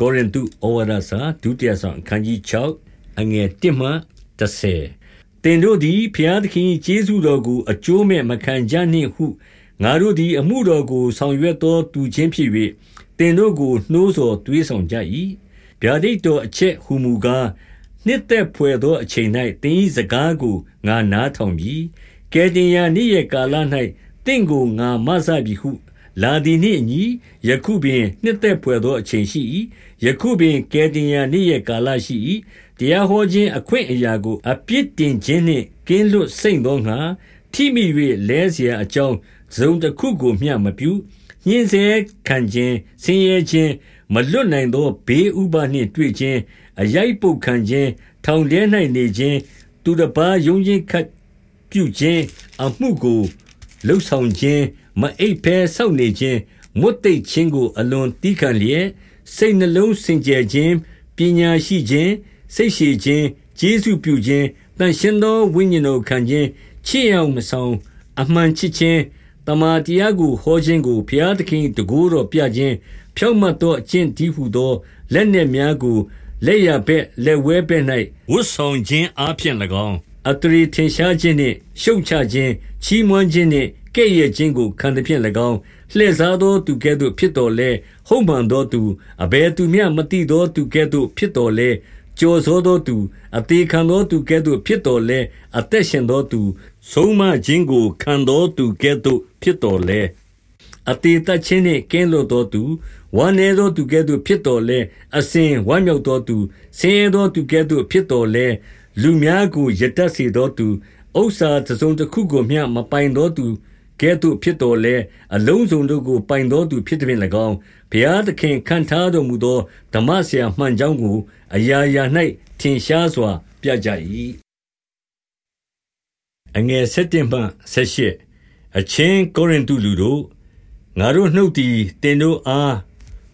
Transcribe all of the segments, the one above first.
ကောရိန္သုဩဝါဒစာဒုတိယဆောင်အခန်းကြီး6အငယ်1မှ30တင်တို့သည်ဖျားသခင်ကျေးဇူးတော်ကိုအကျိုးမဲ့မခံကြနှင့်ဟုငါတို့သည်အမှုတော်ကိုဆောင်ရွက်သောသူချင်းဖြစ်၍တင်တို့ကိုနှိုးဆော်တွေးဆောင်ကြ၏ဗျာဒိတ်တော်အချက်ဟူမူကားနှစ်သက်ဖွယ်သောအချိန်၌တင်းဤစကားကိုငါနားထောင်ပြီးကဲတင်ယာနေ့ရဲ့ကာလ၌တင့်ကိုငါမဆပြီဟု လာသည်နှင့်အညီယခုပင်နှစ်သက်ဖွယ်သောအချိန်ရှိ၏ယခုပင်ကယ်တင်ရာနေ့ရက်ကာလရှိ၏တရားဟောခြင်းအခွင့်အရာကိုအပြစ်တင်ခြင်းနှင့်ကင်းလွတ်စိမ့်သောငါထိမိ၍လဲเสียအကြောင်းဇုံတစ်ခုကိုမျှမပြုညှင်းဆဲခံခြင်းဆင်းရဲခြင်းမလွတ်နိုင်သောဘေးဥပါနှင့်တွေ့ခြင်းအရိုက်ပုတ်ခံခြင်းထောင်ထဲ၌နေခြင်းသူတစ်ပါးယုံခြင်းခတ်ပြုခြင်းအမှုကို လှုပ်ဆောင်ခြင်းမအိပ်ဖဲဆောက်နေခြင်းမွတ်သိပ်ခြင်းကို အလွန်တီးခံလျက်စိတ်နှလုံးစင်ကြယ်ခြင်းပညာရှိခြင်းစိတ်ရှိခြင်းကျေးဇူးပြုခြင်းတန်ရှင်သောဝိညာဉ်တော်ခံခြင်းချစ်အောင်မဆောင်အမှန်ချစ်ခြင်းတမာတရားကိုဟောခြင်းကိုဘုရားသခင်တကူတော်ပြခြင်းဖြောင့်မတ်သောအကျင့်တည်းဟုသောလက်နှင့်များကိုလက်ရဘက်လက်ဝဲဘက်၌ဝတ်ဆောင်ခြင်းအပြင်၎င်းအတရီထင်ရှားခြင်းနှင့်ရှုတ်ချခြင်း ချီးမွမ်းခြင်းနှင့်ကဲ့ရဲ့ခြင်းကိုခံသည်ဖြင့်၎င်းလှည့်စားသောသူကဲ့သို့ဖြစ်တော်လဲဟုတ်မှန်သောသူအဘယ်သူမျှမသိသောသူကဲ့သို့ဖြစ်တော်လဲကြော်စောသောသူအသေးခံသောသူကဲ့သို့ဖြစ်တော်လဲအသက်ရှင်သောသူဆုံးမခြင်းကိုခံသောသူကဲ့သို့ဖြစ်တော်လဲအတေတချင်းနှင့်ကင်းလွတ်သောသူဝမ်းနည်းသောသူကဲ့သို့ဖြစ်တော်လဲအစဉ်ဝမ်းမြောက်သောသူဆင်းရဲသောသူကဲ့သို့ဖြစ်တော်လဲလူများကိုယတတ်စေသောသူ ဥစ္စာတစ်စုံတစ်ခုကိုမျှမပိုင်သောသူကဲ့သို့ဖြစ်တော်လဲအလုံးစုံတို့ကိုပိုင်သောသူဖြစ်သည်၎င်းဘုရားသခင်ခံထားတော်မူသောဓမ္မဆရာမှန်ကြောင်းကိုအရာရာ၌ထင်ရှားစွာ ပြကြ၏အငယ်7မှ78အချင်းကိုရိန္တုလူတို့ငါတို့နှုတ်သည်တင်တို့အား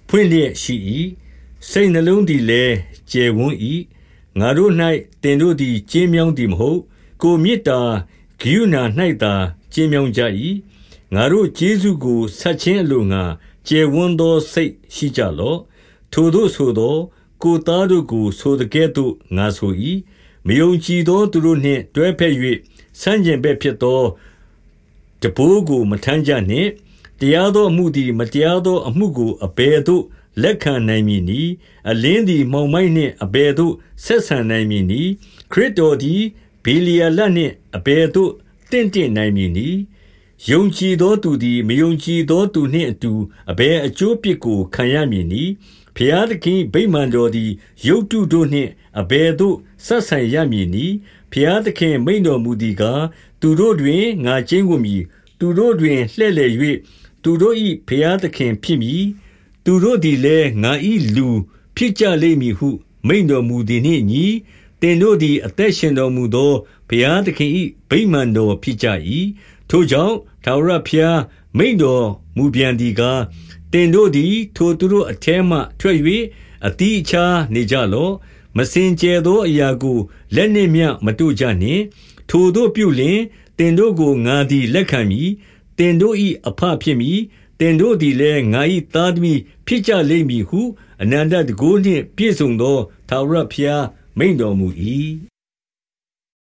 ဖွင့်လျက်ရှိ၏စိတ်နှလုံးသည်လည်းကျယ်ဝန်း၏ငါတို့၌တင်တို့သည်ကျင်းမြောင်းသည်မဟုတ် ကိုမေတ္တာဂိယူနာ၌သာကျင်းမြောင်းကြ၏ငါတို့ကျေးဇူးကိုဆက်ခြင်းအလိုငါကျယ်ဝန်းသောစိတ်ရှိကြလော့ထိုတို့ဆိုသော ကိုသားတို့ကို ဆိုတဲ့ကဲ့သို့ငါဆို၏မယုံကြည်သောသူတို့နှင့်တွဲဖက်၍ဆန့်ကျင်ဘက်ဖြစ်သောတဘိုးကိုမထမ်းကြနှင့်တရားသောအမှုသည်မတရားသောအမှုကိုအဘယ်သို့လက်ခံနိုင်မည်နည်းအလင်းသည်မောင်မိုက်နှင့်အဘယ်သို့ဆက်ဆံနိုင်မည်နည်းခရစ်တော်သည် ဘေလီယလနှင့်အဘယ်သို့တင့်တင့်နိုင်မည်နည်းယုံကြည်သောသူသည်မယုံကြည်သောသူနှင့်အတူအဘယ်အကျိုးပြစ်ကိုခံရမည်နည်းဖျားသခင်ဗိမာန်တော်သည်ယုတ်တုတို့နှင့်အဘယ်သို့ဆက်ဆံရမည်နည်းဖျားသခင်မိန်တော်မူသည်ကားသူတို့တွင်ငါကျင်းကိုမည်သူတို့တွင်လှဲ့လေ၍သူတို့၏ဖျားသခင်ဖြစ်မည်သူတို့သည်လည်းငါ၏လူဖြစ်ကြလိမ့်မည်ဟုမိန်တော်မူသည်နှင့်ညီ တင်တို့သည် အသက်ရှင်တော်မူသော ဘုရားသခင်၏ဗိမာန်တော်ဖြစ်ကြ၏ထိုကြောင့် ထာဝရဘုရား မိန်တော်မူပြန်သည်ကားတင်တို့သည် ထိုသူတို့အထဲမှ ထွက်၍အတိအချာနေကြလော့ မစင်ကြဲသောအရာကို လက်နှင့်မျှ မတို့ကြနှင့် ထိုတို့ပြုလျင်တင်တို့ကို ငါသည် လက်ခံမည်တင်တို့၏အဖဖြစ်မည်တင်တို့သည်လည်း ငါ၏သားသမီး ဖြစ်ကြလိမ့်မည်ဟု အနန္တတကုနှင့် ပြည့်စုံသော ထာဝရဘုရား မိန်တော်မူ၏